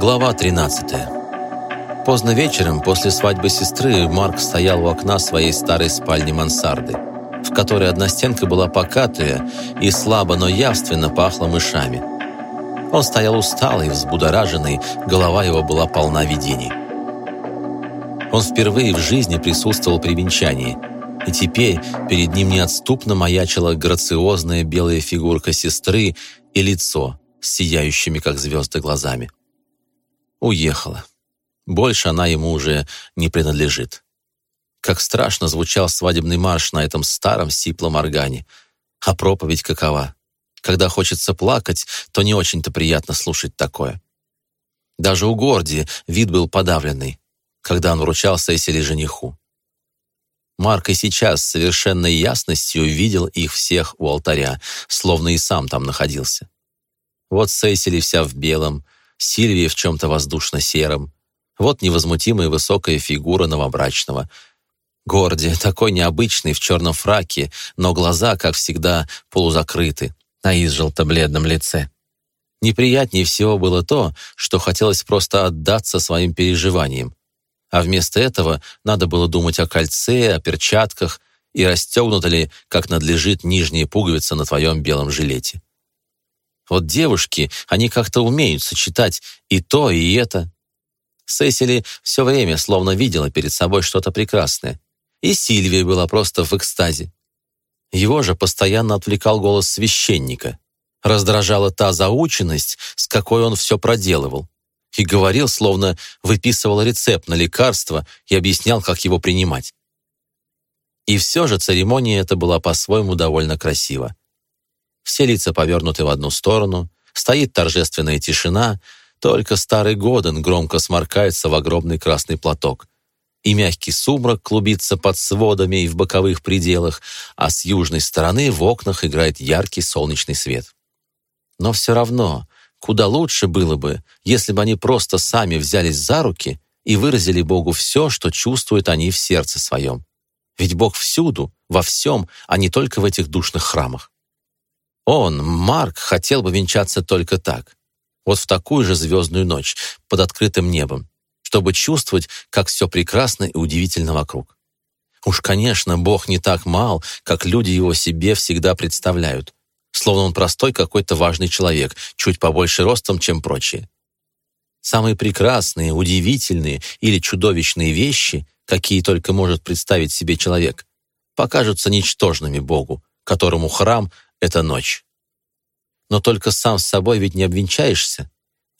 Глава 13. Поздно вечером, после свадьбы сестры, Марк стоял у окна своей старой спальни мансарды, в которой одна стенка была покатая и слабо, но явственно пахла мышами. Он стоял усталый, взбудораженный, голова его была полна видений. Он впервые в жизни присутствовал при венчании, и теперь перед ним неотступно маячила грациозная белая фигурка сестры и лицо с сияющими, как звезды, глазами уехала. Больше она ему уже не принадлежит. Как страшно звучал свадебный марш на этом старом сиплом органе. А проповедь какова? Когда хочется плакать, то не очень-то приятно слушать такое. Даже у Горди вид был подавленный, когда он вручал Сесили жениху. Марк и сейчас с совершенной ясностью видел их всех у алтаря, словно и сам там находился. Вот Сесили вся в белом, Сильвия в чем-то воздушно-сером. Вот невозмутимая высокая фигура новобрачного. Горди, такой необычный, в черном фраке, но глаза, как всегда, полузакрыты, на изжелто-бледном лице. Неприятнее всего было то, что хотелось просто отдаться своим переживаниям. А вместо этого надо было думать о кольце, о перчатках и расстегнута ли, как надлежит, нижняя пуговица на твоем белом жилете. Вот девушки, они как-то умеют сочетать и то, и это. Сесили все время словно видела перед собой что-то прекрасное. И Сильвия была просто в экстазе. Его же постоянно отвлекал голос священника. Раздражала та заученность, с какой он все проделывал. И говорил, словно выписывал рецепт на лекарство и объяснял, как его принимать. И все же церемония эта была по-своему довольно красива. Все лица повернуты в одну сторону, стоит торжественная тишина, только старый Годен громко сморкается в огромный красный платок. И мягкий сумрак клубится под сводами и в боковых пределах, а с южной стороны в окнах играет яркий солнечный свет. Но все равно, куда лучше было бы, если бы они просто сами взялись за руки и выразили Богу все, что чувствуют они в сердце своем. Ведь Бог всюду, во всем, а не только в этих душных храмах. Он, Марк, хотел бы венчаться только так. Вот в такую же звездную ночь, под открытым небом, чтобы чувствовать, как все прекрасно и удивительно вокруг. Уж, конечно, Бог не так мал, как люди его себе всегда представляют, словно он простой какой-то важный человек, чуть побольше ростом, чем прочие. Самые прекрасные, удивительные или чудовищные вещи, какие только может представить себе человек, покажутся ничтожными Богу, которому храм эта ночь. Но только сам с собой ведь не обвенчаешься,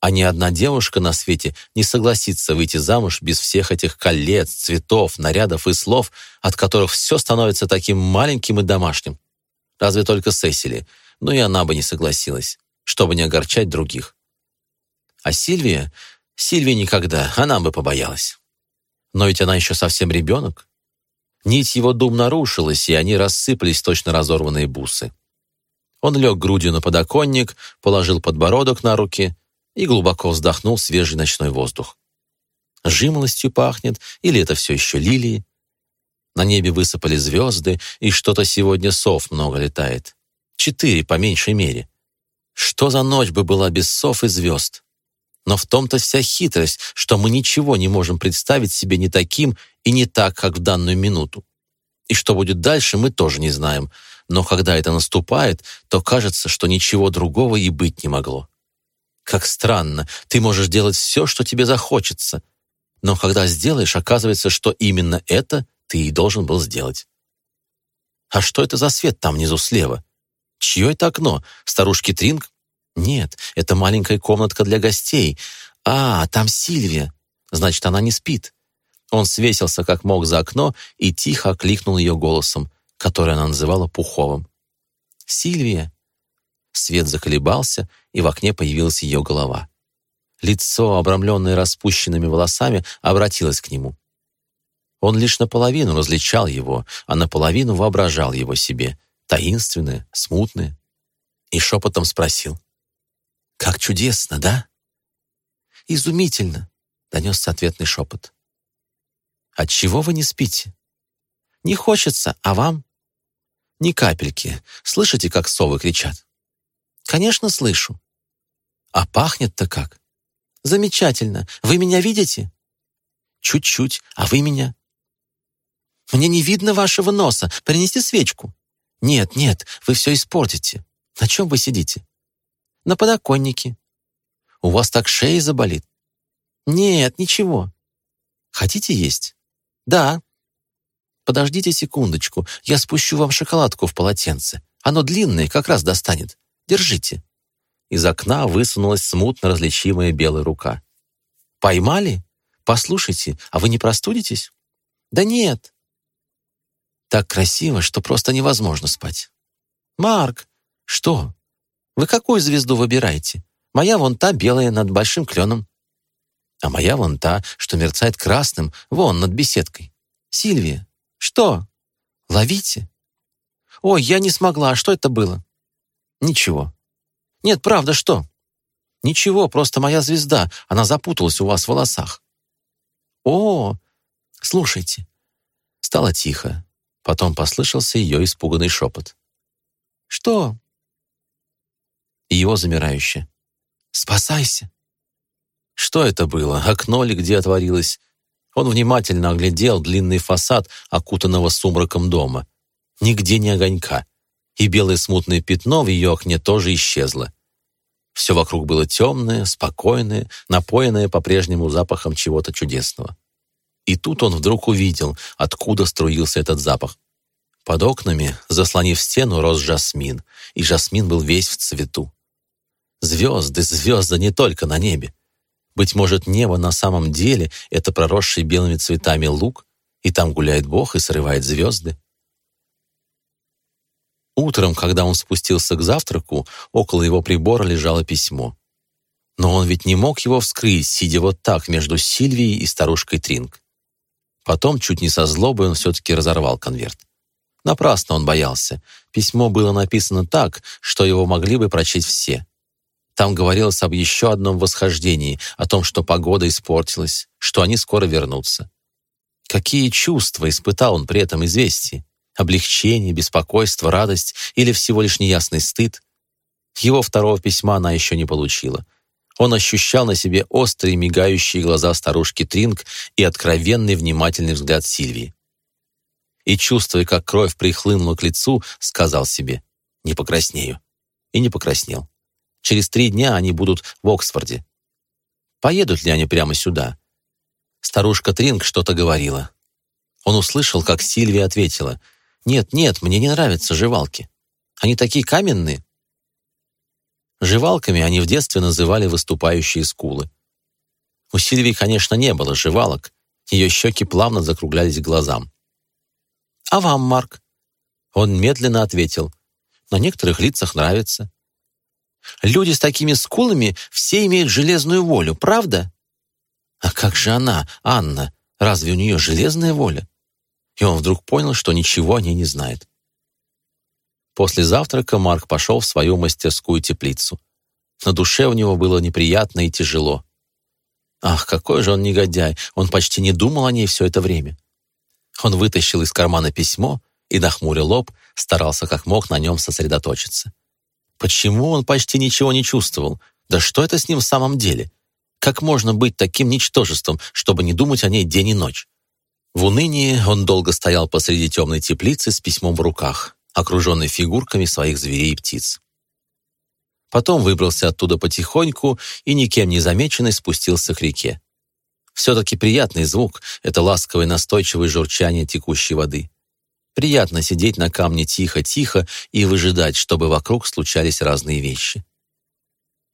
а ни одна девушка на свете не согласится выйти замуж без всех этих колец, цветов, нарядов и слов, от которых все становится таким маленьким и домашним. Разве только Сесили, но и она бы не согласилась, чтобы не огорчать других. А Сильвия? Сильвия никогда, она бы побоялась. Но ведь она еще совсем ребенок. Нить его дум нарушилась, и они рассыпались точно разорванные бусы. Он лег грудью на подоконник, положил подбородок на руки и глубоко вздохнул свежий ночной воздух. Жимолостью пахнет, или это все еще лилии? На небе высыпали звезды, и что-то сегодня сов много летает. Четыре, по меньшей мере. Что за ночь бы была без сов и звезд? Но в том-то вся хитрость, что мы ничего не можем представить себе не таким и не так, как в данную минуту. И что будет дальше, мы тоже не знаем, но когда это наступает, то кажется, что ничего другого и быть не могло. Как странно, ты можешь делать все, что тебе захочется, но когда сделаешь, оказывается, что именно это ты и должен был сделать. А что это за свет там внизу слева? Чье это окно? Старушки Тринг? Нет, это маленькая комнатка для гостей. А, там Сильвия. Значит, она не спит. Он свесился как мог за окно и тихо окликнул ее голосом которое она называла Пуховым. «Сильвия!» Свет заколебался, и в окне появилась ее голова. Лицо, обрамленное распущенными волосами, обратилось к нему. Он лишь наполовину различал его, а наполовину воображал его себе, таинственное, смутное, и шепотом спросил. «Как чудесно, да?» «Изумительно!» — донесся ответный шепот. «Отчего вы не спите?» «Не хочется, а вам?» Ни капельки. Слышите, как совы кричат? Конечно, слышу. А пахнет-то как? Замечательно. Вы меня видите? Чуть-чуть. А вы меня? Мне не видно вашего носа. Принеси свечку. Нет, нет, вы все испортите. На чем вы сидите? На подоконнике. У вас так шея заболит. Нет, ничего. Хотите есть? Да. Подождите секундочку, я спущу вам шоколадку в полотенце. Оно длинное, как раз достанет. Держите. Из окна высунулась смутно различимая белая рука. Поймали? Послушайте, а вы не простудитесь? Да нет. Так красиво, что просто невозможно спать. Марк, что? Вы какую звезду выбираете? Моя вон та белая над большим кленом а моя вон та, что мерцает красным, вон над беседкой. Сильвия, что? Ловите? Ой, я не смогла, а что это было? Ничего. Нет, правда, что? Ничего, просто моя звезда, она запуталась у вас в волосах. О, слушайте. Стало тихо. Потом послышался ее испуганный шепот. Что? И его замирающее. Спасайся. Что это было? Окно ли где отворилось? Он внимательно оглядел длинный фасад, окутанного сумраком дома. Нигде не огонька. И белое смутное пятно в ее окне тоже исчезло. Все вокруг было темное, спокойное, напоенное по-прежнему запахом чего-то чудесного. И тут он вдруг увидел, откуда струился этот запах. Под окнами, заслонив стену, рос жасмин, и жасмин был весь в цвету. Звезды, звезды не только на небе. Быть может, небо на самом деле — это проросший белыми цветами луг, и там гуляет Бог и срывает звезды? Утром, когда он спустился к завтраку, около его прибора лежало письмо. Но он ведь не мог его вскрыть, сидя вот так между Сильвией и старушкой Тринг. Потом, чуть не со злобой, он все-таки разорвал конверт. Напрасно он боялся. Письмо было написано так, что его могли бы прочесть все. Там говорилось об еще одном восхождении, о том, что погода испортилась, что они скоро вернутся. Какие чувства испытал он при этом известии? Облегчение, беспокойство, радость или всего лишь неясный стыд? Его второго письма она еще не получила. Он ощущал на себе острые мигающие глаза старушки Тринг и откровенный внимательный взгляд Сильвии. И, чувствуя, как кровь прихлынула к лицу, сказал себе «Не покраснею». И не покраснел. Через три дня они будут в Оксфорде. Поедут ли они прямо сюда? Старушка Тринг что-то говорила. Он услышал, как Сильвия ответила. «Нет, нет, мне не нравятся жевалки. Они такие каменные». Жевалками они в детстве называли выступающие скулы. У Сильвии, конечно, не было жевалок. Ее щеки плавно закруглялись глазам. «А вам, Марк?» Он медленно ответил. «На некоторых лицах нравится. Люди с такими скулами все имеют железную волю, правда? А как же она, Анна? Разве у нее железная воля? И он вдруг понял, что ничего о ней не знает. После завтрака Марк пошел в свою мастерскую теплицу. На душе у него было неприятно и тяжело. Ах, какой же он негодяй! Он почти не думал о ней все это время. Он вытащил из кармана письмо и, нахмурил лоб, старался как мог на нем сосредоточиться. Почему он почти ничего не чувствовал? Да что это с ним в самом деле? Как можно быть таким ничтожеством, чтобы не думать о ней день и ночь? В унынии он долго стоял посреди темной теплицы с письмом в руках, окруженный фигурками своих зверей и птиц. Потом выбрался оттуда потихоньку и, никем не замеченный, спустился к реке. Все-таки приятный звук — это ласковое настойчивое журчание текущей воды. Приятно сидеть на камне тихо-тихо и выжидать, чтобы вокруг случались разные вещи.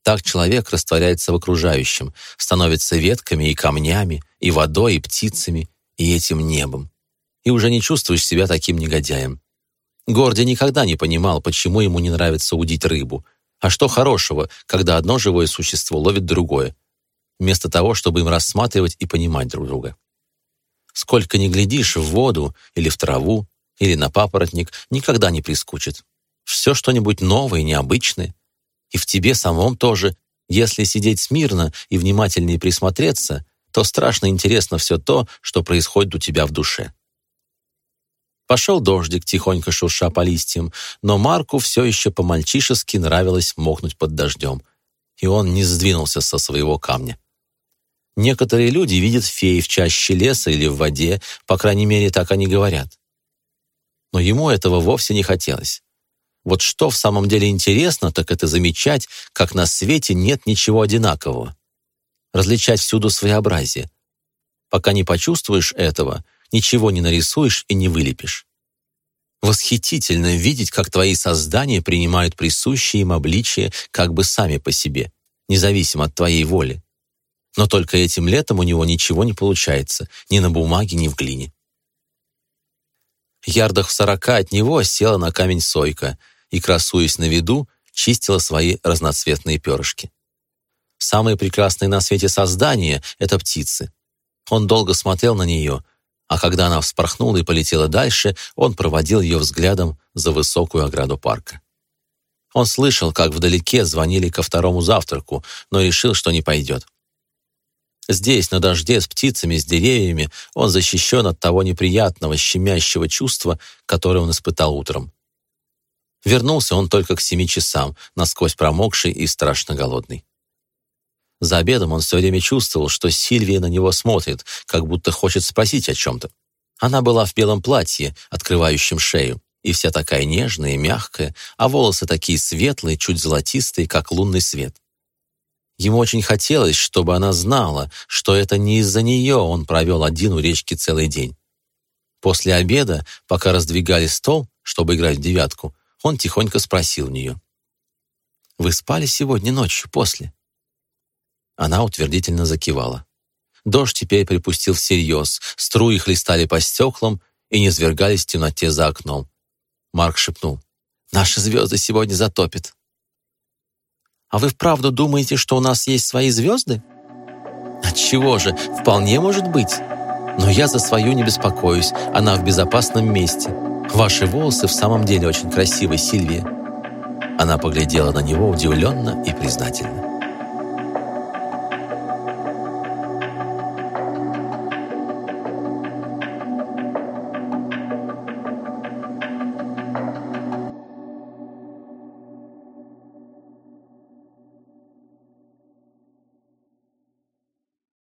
Так человек растворяется в окружающем, становится ветками и камнями, и водой, и птицами, и этим небом. И уже не чувствуешь себя таким негодяем. Горди никогда не понимал, почему ему не нравится удить рыбу. А что хорошего, когда одно живое существо ловит другое, вместо того, чтобы им рассматривать и понимать друг друга. Сколько ни глядишь в воду или в траву, или на папоротник никогда не прискучит. Все что-нибудь новое, необычное. И в тебе самом тоже. Если сидеть смирно и внимательнее присмотреться, то страшно интересно все то, что происходит у тебя в душе. Пошел дождик, тихонько шурша по листьям, но Марку все еще по-мальчишески нравилось мокнуть под дождем, и он не сдвинулся со своего камня. Некоторые люди видят феи в чаще леса или в воде, по крайней мере, так они говорят. Но ему этого вовсе не хотелось. Вот что в самом деле интересно, так это замечать, как на свете нет ничего одинакового. Различать всюду своеобразие. Пока не почувствуешь этого, ничего не нарисуешь и не вылепишь. Восхитительно видеть, как твои создания принимают присущие им обличия как бы сами по себе, независимо от твоей воли. Но только этим летом у него ничего не получается, ни на бумаге, ни в глине. Ярдах в сорока от него села на камень сойка и, красуясь на виду, чистила свои разноцветные перышки. Самые прекрасные на свете создания — это птицы. Он долго смотрел на нее, а когда она вспорхнула и полетела дальше, он проводил ее взглядом за высокую ограду парка. Он слышал, как вдалеке звонили ко второму завтраку, но решил, что не пойдет. Здесь, на дожде, с птицами, с деревьями, он защищен от того неприятного, щемящего чувства, которое он испытал утром. Вернулся он только к семи часам, насквозь промокший и страшно голодный. За обедом он все время чувствовал, что Сильвия на него смотрит, как будто хочет спросить о чем-то. Она была в белом платье, открывающем шею, и вся такая нежная и мягкая, а волосы такие светлые, чуть золотистые, как лунный свет. Ему очень хотелось, чтобы она знала, что это не из-за нее он провел один у речки целый день. После обеда, пока раздвигали стол, чтобы играть в девятку, он тихонько спросил у нее. «Вы спали сегодня ночью после?» Она утвердительно закивала. Дождь теперь припустил всерьез, струи хлестали по стеклам и не свергались в темноте за окном. Марк шепнул. «Наши звезды сегодня затопят». А вы вправду думаете, что у нас есть свои звезды? Отчего же, вполне может быть. Но я за свою не беспокоюсь, она в безопасном месте. Ваши волосы в самом деле очень красивые, Сильвия. Она поглядела на него удивленно и признательно.